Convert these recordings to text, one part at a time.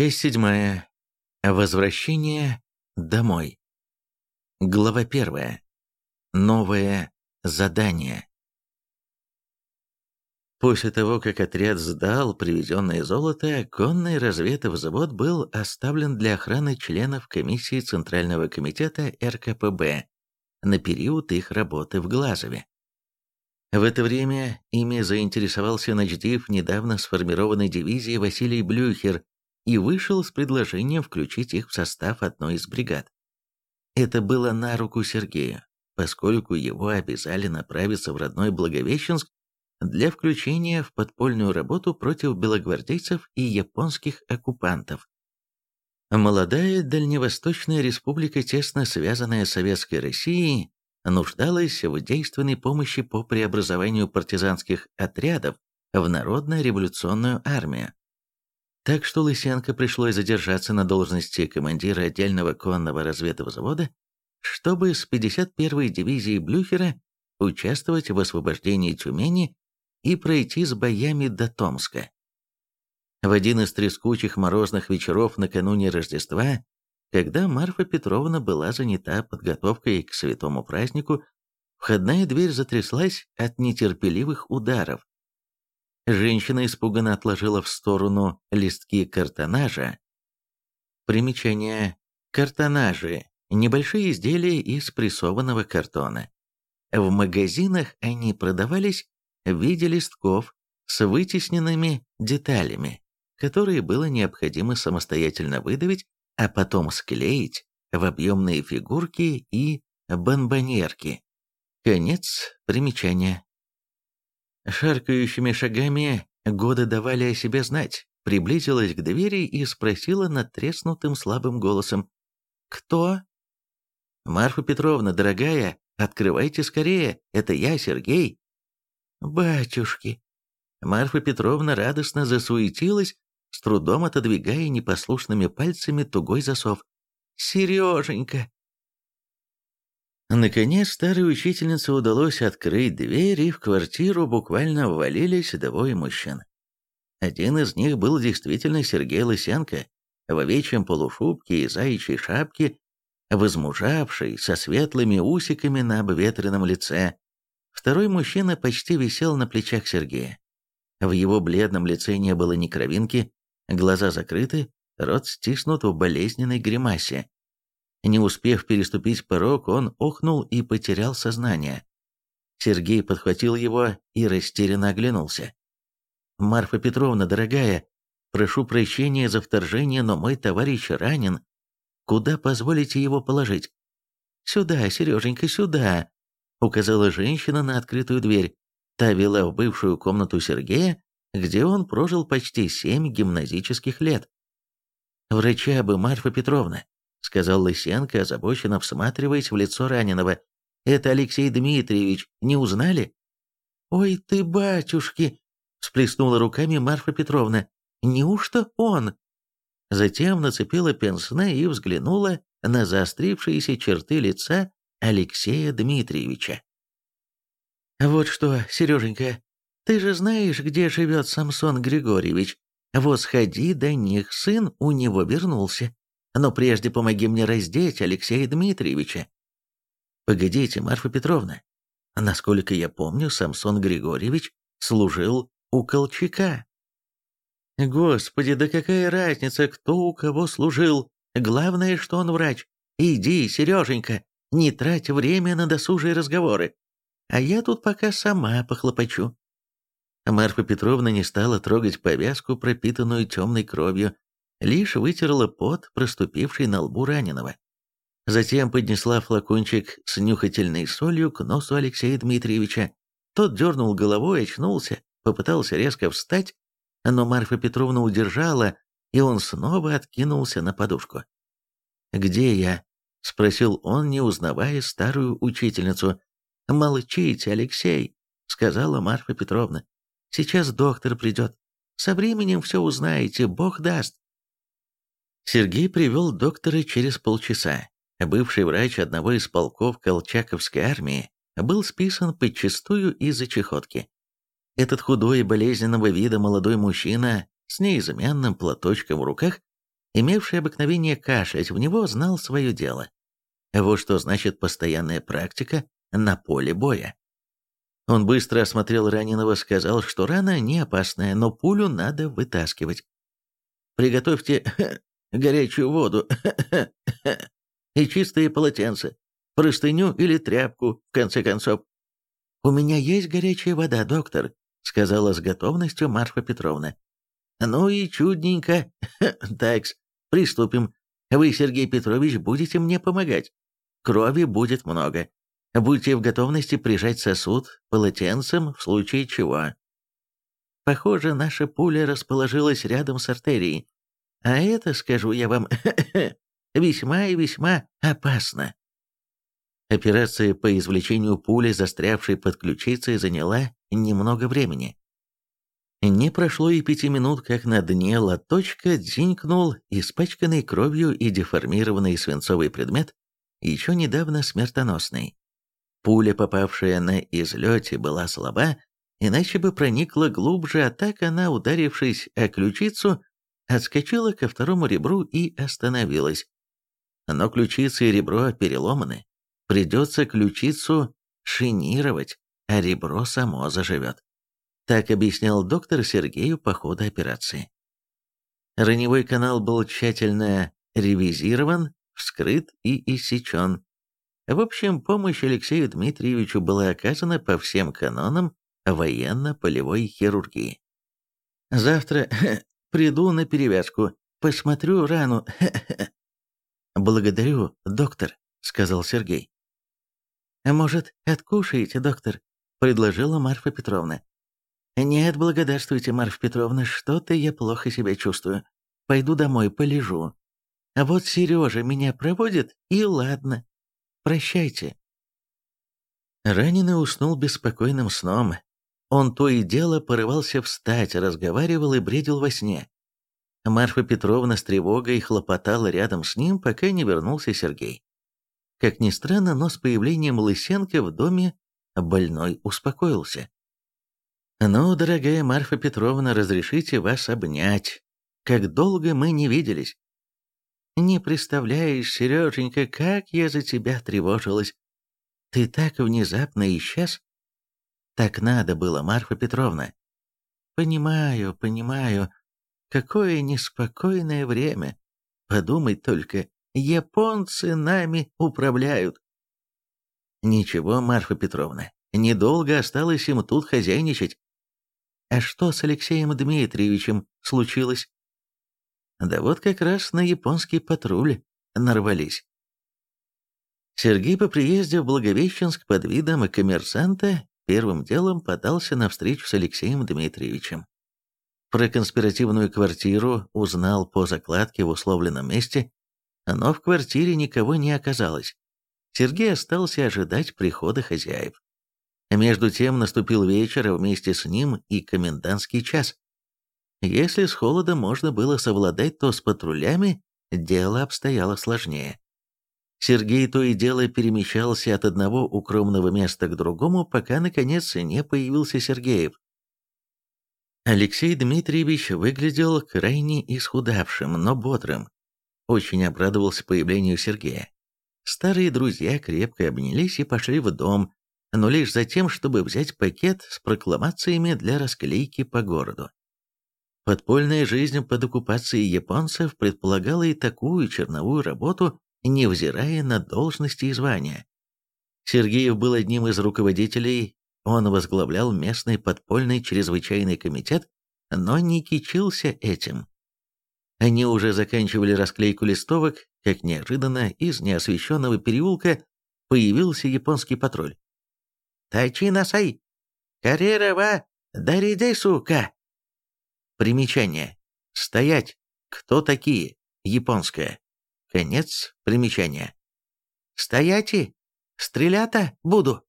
Часть седьмая. Возвращение домой. Глава первая. Новое задание. После того, как отряд сдал привезенное золото, конный разведвзвод был оставлен для охраны членов комиссии Центрального комитета РКПБ на период их работы в Глазове. В это время ими заинтересовался начдив недавно сформированной дивизии Василий Блюхер и вышел с предложением включить их в состав одной из бригад. Это было на руку Сергею, поскольку его обязали направиться в родной Благовещенск для включения в подпольную работу против белогвардейцев и японских оккупантов. Молодая Дальневосточная республика, тесно связанная с Советской Россией, нуждалась в действенной помощи по преобразованию партизанских отрядов в Народно-революционную армию. Так что Лысенко пришлось задержаться на должности командира отдельного конного разведвзвода, чтобы с 51-й дивизией Блюхера участвовать в освобождении Тюмени и пройти с боями до Томска. В один из трескучих морозных вечеров накануне Рождества, когда Марфа Петровна была занята подготовкой к святому празднику, входная дверь затряслась от нетерпеливых ударов. Женщина испуганно отложила в сторону листки картонажа. Примечание. Картонажи – небольшие изделия из прессованного картона. В магазинах они продавались в виде листков с вытесненными деталями, которые было необходимо самостоятельно выдавить, а потом склеить в объемные фигурки и бомбонерки. Конец примечания. Шаркающими шагами годы давали о себе знать, приблизилась к двери и спросила надтреснутым слабым голосом «Кто?» «Марфа Петровна, дорогая, открывайте скорее, это я, Сергей». «Батюшки!» Марфа Петровна радостно засуетилась, с трудом отодвигая непослушными пальцами тугой засов. «Сереженька!» Наконец, старой учительнице удалось открыть дверь, и в квартиру буквально ввалились двое мужчин. Один из них был действительно Сергей Лысенко, в овечьем полушубке и заячьей шапке, возмужавший, со светлыми усиками на обветренном лице, Второй мужчина почти висел на плечах Сергея. В его бледном лице не было ни кровинки, глаза закрыты, рот стиснут в болезненной гримасе. Не успев переступить порог, он охнул и потерял сознание. Сергей подхватил его и растерянно оглянулся. «Марфа Петровна, дорогая, прошу прощения за вторжение, но мой товарищ ранен. Куда позволите его положить?» «Сюда, Сереженька, сюда!» указала женщина на открытую дверь. Та вела в бывшую комнату Сергея, где он прожил почти семь гимназических лет. «Врача бы, Марфа Петровна», — сказал Лысенко, озабоченно всматриваясь в лицо раненого. «Это Алексей Дмитриевич, не узнали?» «Ой ты, батюшки!» — всплеснула руками Марфа Петровна. «Неужто он?» Затем нацепила пенсне и взглянула на заострившиеся черты лица Алексея Дмитриевича. «Вот что, Сереженька, ты же знаешь, где живет Самсон Григорьевич. Вот сходи до них, сын у него вернулся. Но прежде помоги мне раздеть Алексея Дмитриевича». «Погодите, Марфа Петровна. Насколько я помню, Самсон Григорьевич служил у Колчака». «Господи, да какая разница, кто у кого служил? Главное, что он врач. Иди, Сереженька, не трать время на досужие разговоры. А я тут пока сама похлопочу». Марфа Петровна не стала трогать повязку, пропитанную темной кровью, лишь вытерла пот, проступивший на лбу раненого. Затем поднесла флакончик с нюхательной солью к носу Алексея Дмитриевича. Тот дернул головой, очнулся, попытался резко встать, но Марфа Петровна удержала, и он снова откинулся на подушку. «Где я?» — спросил он, не узнавая старую учительницу. «Молчите, Алексей», — сказала Марфа Петровна. «Сейчас доктор придет. Со временем все узнаете, Бог даст». Сергей привел доктора через полчаса. Бывший врач одного из полков Колчаковской армии был списан подчистую из-за чехотки. Этот худой и болезненного вида молодой мужчина с неизменным платочком в руках имевший обыкновение кашлять в него, знал свое дело. Вот что значит постоянная практика на поле боя. Он быстро осмотрел раненого, сказал, что рана не опасная, но пулю надо вытаскивать. «Приготовьте горячую воду и чистые полотенца, простыню или тряпку, в конце концов. «У меня есть горячая вода, доктор», — сказала с готовностью Марфа Петровна. «Ну и чудненько. Такс, приступим. Вы, Сергей Петрович, будете мне помогать. Крови будет много. Будьте в готовности прижать сосуд полотенцем в случае чего». Похоже, наша пуля расположилась рядом с артерией. А это, скажу я вам, весьма и весьма опасно. Операция по извлечению пули, застрявшей под ключицей, заняла немного времени. Не прошло и пяти минут, как на дне лоточка дзинькнул испачканный кровью и деформированный свинцовый предмет, еще недавно смертоносный. Пуля, попавшая на излете, была слаба, иначе бы проникла глубже, а так она, ударившись о ключицу, отскочила ко второму ребру и остановилась. Но ключица и ребро переломаны. Придется ключицу шинировать, а ребро само заживет. Так объяснял доктор Сергею по ходу операции. Раневой канал был тщательно ревизирован, вскрыт и иссечен. В общем, помощь Алексею Дмитриевичу была оказана по всем канонам военно-полевой хирургии. «Завтра приду на перевязку, посмотрю рану. «Благодарю, доктор», — сказал Сергей. «А «Может, откушаете, доктор?» — предложила Марфа Петровна. «Нет, благодарствуйте, Марфа Петровна, что-то я плохо себя чувствую. Пойду домой, полежу. А вот Сережа меня проводит, и ладно. Прощайте». Раненый уснул беспокойным сном. Он то и дело порывался встать, разговаривал и бредил во сне. Марфа Петровна с тревогой хлопотала рядом с ним, пока не вернулся Сергей. Как ни странно, но с появлением Лысенко в доме больной успокоился. «Ну, дорогая Марфа Петровна, разрешите вас обнять. Как долго мы не виделись!» «Не представляешь, Сереженька, как я за тебя тревожилась. Ты так внезапно исчез?» «Так надо было, Марфа Петровна». «Понимаю, понимаю. Какое неспокойное время. Подумать только, Японцы нами управляют. Ничего, Марфа Петровна, недолго осталось им тут хозяйничать. А что с Алексеем Дмитриевичем случилось? Да вот как раз на японский патруль нарвались. Сергей по приезде в Благовещенск под видом коммерсанта первым делом подался на встречу с Алексеем Дмитриевичем. Про конспиративную квартиру узнал по закладке в условленном месте но в квартире никого не оказалось. Сергей остался ожидать прихода хозяев. Между тем наступил вечер, а вместе с ним и комендантский час. Если с холодом можно было совладать, то с патрулями дело обстояло сложнее. Сергей то и дело перемещался от одного укромного места к другому, пока, наконец, не появился Сергеев. Алексей Дмитриевич выглядел крайне исхудавшим, но бодрым очень обрадовался появлению Сергея. Старые друзья крепко обнялись и пошли в дом, но лишь за тем, чтобы взять пакет с прокламациями для расклейки по городу. Подпольная жизнь под оккупацией японцев предполагала и такую черновую работу, невзирая на должности и звания. Сергеев был одним из руководителей, он возглавлял местный подпольный чрезвычайный комитет, но не кичился этим. Они уже заканчивали расклейку листовок, как неожиданно из неосвещенного переулка появился японский патруль. «Тайчи насай! Карьера ва даридей, сука!» Примечание. «Стоять! Кто такие?» Японское. Конец примечания. «Стояти! Стрелята буду!»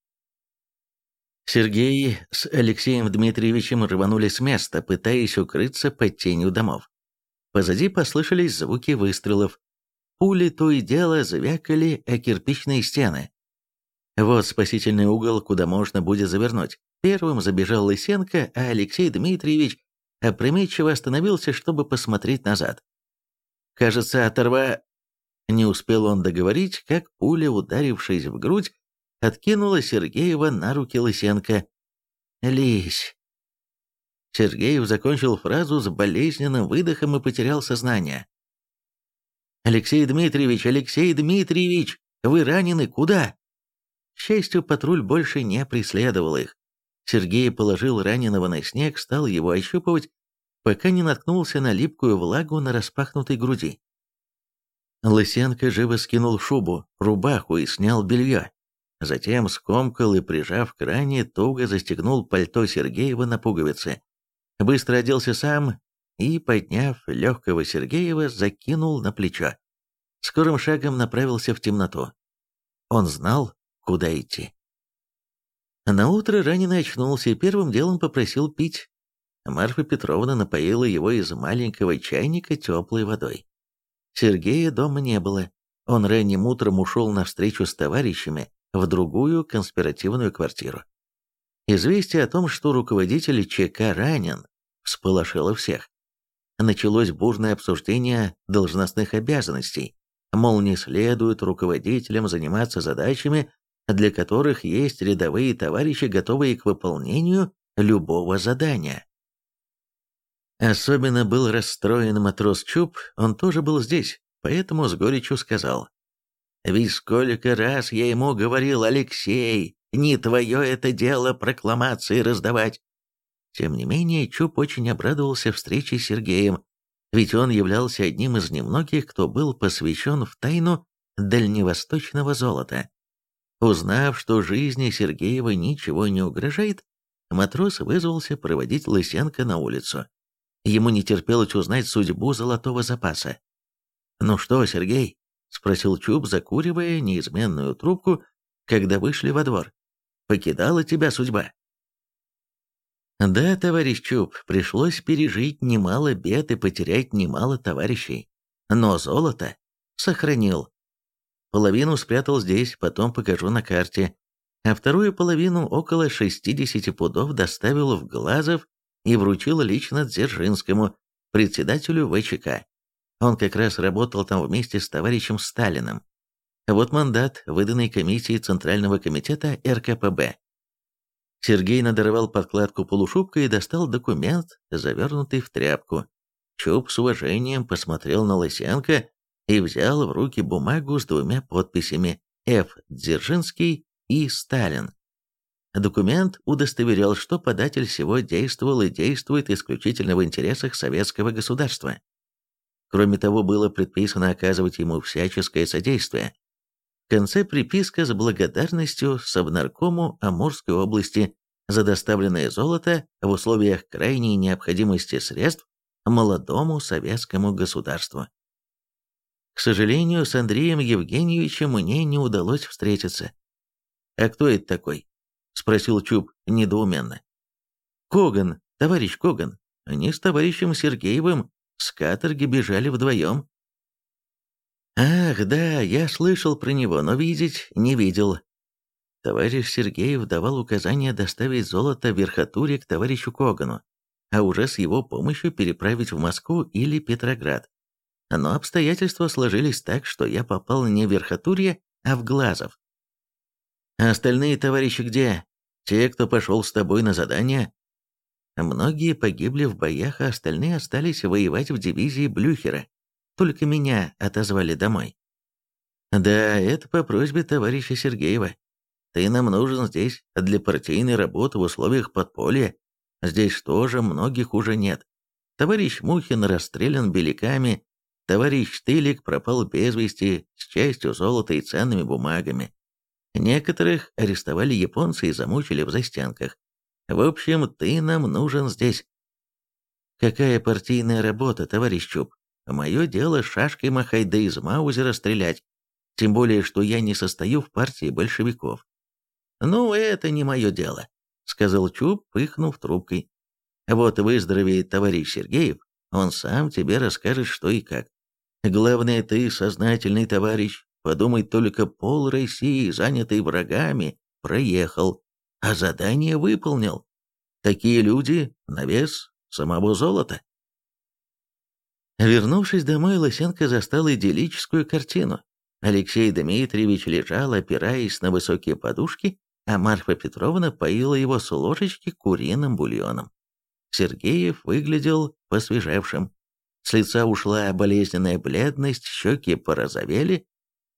Сергей с Алексеем Дмитриевичем рванули с места, пытаясь укрыться под тенью домов. Позади послышались звуки выстрелов. Пули то и дело звякали о кирпичные стены. Вот спасительный угол, куда можно будет завернуть. Первым забежал Лысенко, а Алексей Дмитриевич опрометчиво остановился, чтобы посмотреть назад. Кажется, оторва...» Не успел он договорить, как пуля, ударившись в грудь, откинула Сергеева на руки Лысенко. «Лись!» Сергеев закончил фразу с болезненным выдохом и потерял сознание. «Алексей Дмитриевич, Алексей Дмитриевич, вы ранены? Куда?» К счастью, патруль больше не преследовал их. Сергей положил раненого на снег, стал его ощупывать, пока не наткнулся на липкую влагу на распахнутой груди. Лысенко живо скинул шубу, рубаху и снял белье. Затем скомкал и, прижав к ране, туго застегнул пальто Сергеева на пуговицы. Быстро оделся сам и, подняв легкого Сергеева, закинул на плечо. Скорым шагом направился в темноту. Он знал, куда идти. На утро раненый очнулся и первым делом попросил пить. Марфа Петровна напоила его из маленького чайника теплой водой. Сергея дома не было. Он ранним утром ушел на встречу с товарищами в другую конспиративную квартиру. Известие о том, что руководитель ЧК ранен, всполошило всех. Началось бурное обсуждение должностных обязанностей, мол, не следует руководителям заниматься задачами, для которых есть рядовые товарищи, готовые к выполнению любого задания. Особенно был расстроен матрос Чуб, он тоже был здесь, поэтому с горечью сказал. «Ведь сколько раз я ему говорил, Алексей, не твое это дело прокламации раздавать». Тем не менее, Чуб очень обрадовался встрече с Сергеем, ведь он являлся одним из немногих, кто был посвящен в тайну дальневосточного золота. Узнав, что жизни Сергеева ничего не угрожает, матрос вызвался проводить Лысенко на улицу. Ему не терпелось узнать судьбу золотого запаса. «Ну что, Сергей?» — спросил Чуб, закуривая неизменную трубку, когда вышли во двор. «Покидала тебя судьба?» «Да, товарищ Чуб, пришлось пережить немало бед и потерять немало товарищей. Но золото сохранил. Половину спрятал здесь, потом покажу на карте. А вторую половину, около 60 пудов, доставил в Глазов и вручил лично Дзержинскому, председателю ВЧК. Он как раз работал там вместе с товарищем Сталиным. Вот мандат, выданный комиссией Центрального комитета РКПБ. Сергей надорвал подкладку полушубка и достал документ, завернутый в тряпку. Чуб с уважением посмотрел на Лысенко и взял в руки бумагу с двумя подписями «Ф. Дзержинский» и «Сталин». Документ удостоверял, что податель всего действовал и действует исключительно в интересах советского государства. Кроме того, было предписано оказывать ему всяческое содействие. В конце приписка с благодарностью Совнаркому Амурской области за доставленное золото в условиях крайней необходимости средств молодому советскому государству. К сожалению, с Андреем Евгеньевичем мне не удалось встретиться. «А кто это такой?» — спросил Чуб недоуменно. «Коган, товарищ Коган. Они с товарищем Сергеевым с каторги бежали вдвоем». «Ах, да, я слышал про него, но видеть не видел». Товарищ Сергеев давал указание доставить золото в верхотуре к товарищу Когану, а уже с его помощью переправить в Москву или Петроград. Но обстоятельства сложились так, что я попал не в Верхотурье, а в Глазов. А остальные товарищи где? Те, кто пошел с тобой на задание? Многие погибли в боях, а остальные остались воевать в дивизии Блюхера. Только меня отозвали домой. Да, это по просьбе товарища Сергеева. Ты нам нужен здесь для партийной работы в условиях подполья. Здесь тоже многих уже нет. Товарищ Мухин расстрелян беляками, Товарищ Штылик пропал без вести с частью золота и ценными бумагами. Некоторых арестовали японцы и замучили в застенках. В общем, ты нам нужен здесь. Какая партийная работа, товарищ Чуб? Мое дело шашкой махать да из Маузера стрелять. Тем более, что я не состою в партии большевиков. Ну, это не мое дело, сказал Чуб, пыхнув трубкой. Вот выздоровеет товарищ Сергеев, он сам тебе расскажет, что и как. Главное, ты, сознательный товарищ, подумай только, пол России, занятый врагами, проехал, а задание выполнил. Такие люди на вес самого золота. Вернувшись домой, Лысенко застал идиллическую картину. Алексей Дмитриевич лежал, опираясь на высокие подушки, а Марфа Петровна поила его с ложечки куриным бульоном. Сергеев выглядел посвежевшим. С лица ушла болезненная бледность, щеки порозовели.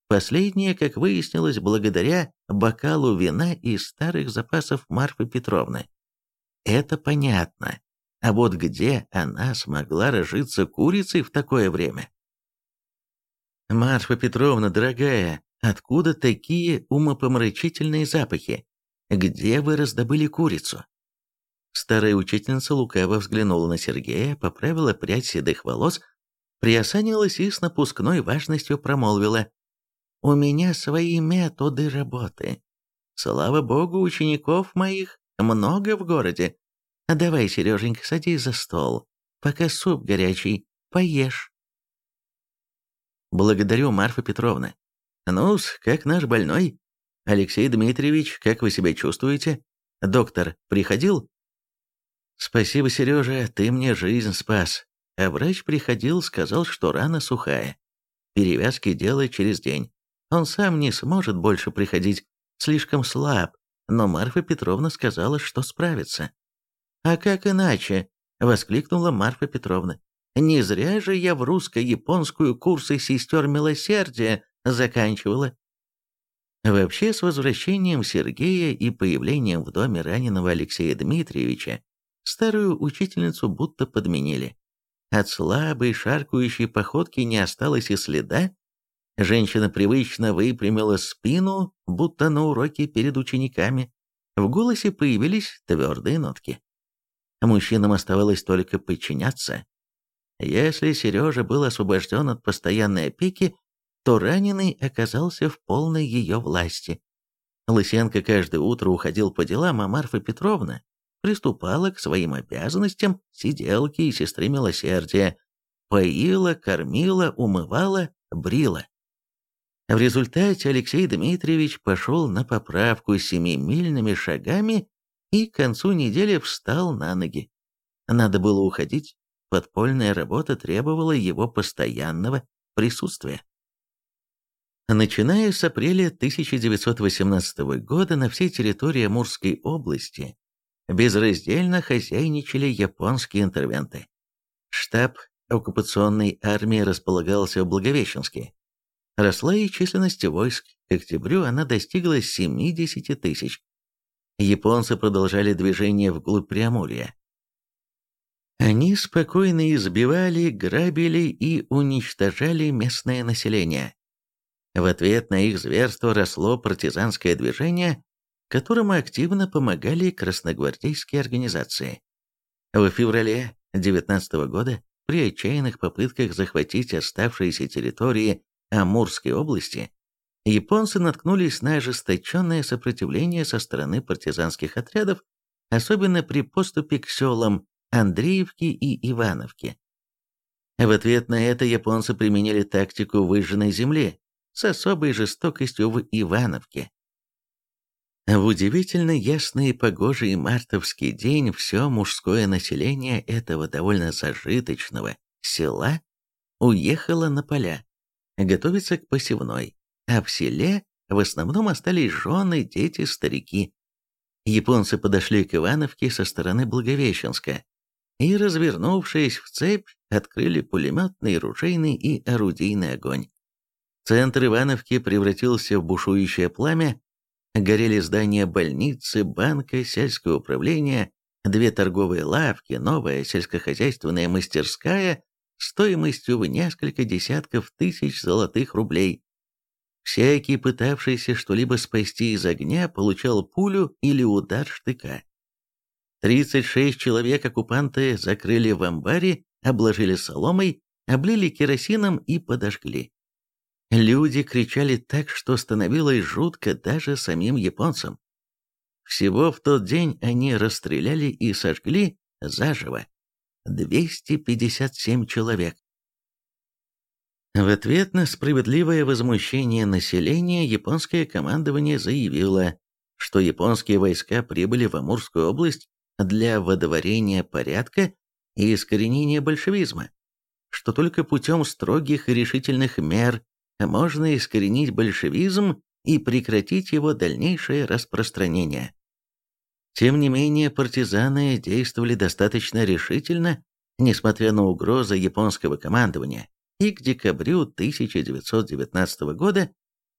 Последнее, как выяснилось, благодаря бокалу вина из старых запасов Марфы Петровны. Это понятно. А вот где она смогла разжиться курицей в такое время? «Марфа Петровна, дорогая, откуда такие умопомрачительные запахи? Где вы раздобыли курицу?» Старая учительница лукаво взглянула на Сергея, поправила прядь седых волос, приосанилась и с напускной важностью промолвила. «У меня свои методы работы. Слава богу, учеников моих много в городе. Давай, Сереженька, садись за стол, пока суп горячий, поешь». «Благодарю, Марфа Петровна. ну как наш больной? Алексей Дмитриевич, как вы себя чувствуете? Доктор приходил?» «Спасибо, Сережа, ты мне жизнь спас». А врач приходил, сказал, что рана сухая. Перевязки делай через день. Он сам не сможет больше приходить, слишком слаб, но Марфа Петровна сказала, что справится. «А как иначе?» — воскликнула Марфа Петровна. «Не зря же я в русско-японскую курсы сестер милосердия заканчивала». Вообще, с возвращением Сергея и появлением в доме раненого Алексея Дмитриевича Старую учительницу будто подменили. От слабой шаркающей походки не осталось и следа. Женщина привычно выпрямила спину, будто на уроке перед учениками. В голосе появились твердые нотки. Мужчинам оставалось только подчиняться. Если Сережа был освобожден от постоянной опеки, то раненый оказался в полной ее власти. Лысенко каждое утро уходил по делам, а Марфа Петровна приступала к своим обязанностям сиделки и сестры милосердия, поила, кормила, умывала, брила. В результате Алексей Дмитриевич пошел на поправку семимильными шагами и к концу недели встал на ноги. Надо было уходить, подпольная работа требовала его постоянного присутствия. Начиная с апреля 1918 года на всей территории Амурской области безраздельно хозяйничали японские интервенты. Штаб оккупационной армии располагался в Благовещенске. Росла и численность войск, к октябрю она достигла 70 тысяч. Японцы продолжали движение вглубь Преамурья. Они спокойно избивали, грабили и уничтожали местное население. В ответ на их зверство росло партизанское движение, которому активно помогали красногвардейские организации. В феврале 19 года при отчаянных попытках захватить оставшиеся территории Амурской области японцы наткнулись на ожесточенное сопротивление со стороны партизанских отрядов, особенно при поступе к селам Андреевки и Ивановки. В ответ на это японцы применили тактику выжженной земли с особой жестокостью в Ивановке. В удивительно ясный и погожий мартовский день все мужское население этого довольно зажиточного села уехало на поля, готовиться к посевной, а в селе в основном остались жены, дети, старики. Японцы подошли к Ивановке со стороны Благовещенска и, развернувшись в цепь, открыли пулеметный, ружейный и орудийный огонь. Центр Ивановки превратился в бушующее пламя, Горели здания больницы, банка, сельское управление, две торговые лавки, новая сельскохозяйственная мастерская стоимостью в несколько десятков тысяч золотых рублей. Всякий, пытавшийся что-либо спасти из огня, получал пулю или удар штыка. 36 человек оккупанты закрыли в амбаре, обложили соломой, облили керосином и подожгли. Люди кричали так, что становилось жутко даже самим японцам. Всего в тот день они расстреляли и сожгли заживо 257 человек. В ответ на справедливое возмущение населения японское командование заявило, что японские войска прибыли в Амурскую область для водоворения порядка и искоренения большевизма, что только путем строгих и решительных мер можно искоренить большевизм и прекратить его дальнейшее распространение. Тем не менее, партизаны действовали достаточно решительно, несмотря на угрозы японского командования, и к декабрю 1919 года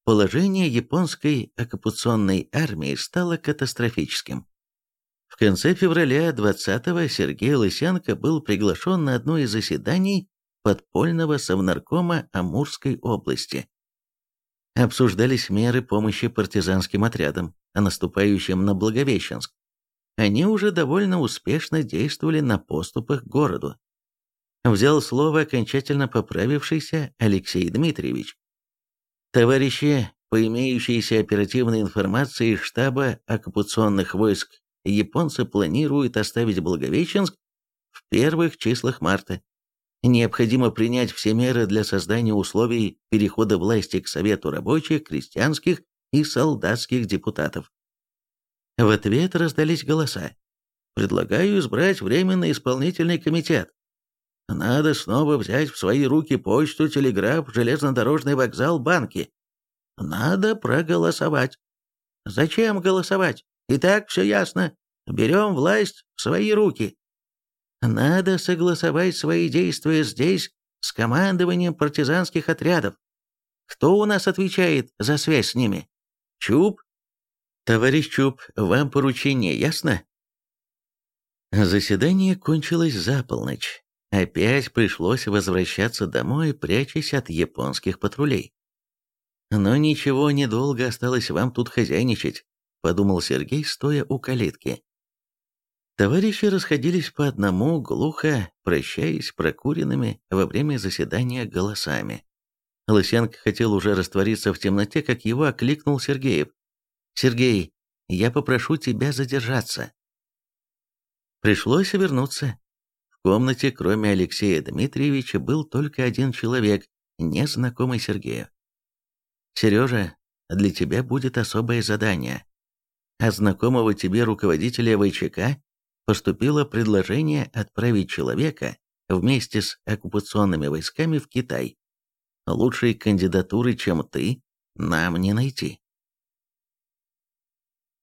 положение японской оккупационной армии стало катастрофическим. В конце февраля 20-го Сергей Лысенко был приглашен на одно из заседаний подпольного совнаркома Амурской области. Обсуждались меры помощи партизанским отрядам, наступающим на Благовещенск. Они уже довольно успешно действовали на поступах к городу. Взял слово окончательно поправившийся Алексей Дмитриевич. Товарищи, по имеющейся оперативной информации штаба оккупационных войск японцы планируют оставить Благовещенск в первых числах марта. Необходимо принять все меры для создания условий перехода власти к Совету рабочих, крестьянских и солдатских депутатов. В ответ раздались голоса. «Предлагаю избрать Временный исполнительный комитет. Надо снова взять в свои руки почту, телеграф, железнодорожный вокзал, банки. Надо проголосовать. Зачем голосовать? И так все ясно. Берем власть в свои руки. Надо согласовать свои действия здесь с командованием партизанских отрядов. Кто у нас отвечает за связь с ними? Чуб? Товарищ Чуб, вам поручение ясно? Заседание кончилось за полночь. Опять пришлось возвращаться домой, прячась от японских патрулей. Но ничего, недолго осталось вам тут хозяйничать подумал Сергей, стоя у калитки. Товарищи расходились по одному, глухо, прощаясь прокуренными во время заседания голосами. Лысенко хотел уже раствориться в темноте, как его окликнул Сергеев. «Сергей, я попрошу тебя задержаться». Пришлось вернуться. В комнате, кроме Алексея Дмитриевича, был только один человек, незнакомый Сергею. «Сережа, для тебя будет особое задание», от знакомого тебе руководителя ВЧК поступило предложение отправить человека вместе с оккупационными войсками в Китай. Лучшей кандидатуры, чем ты, нам не найти.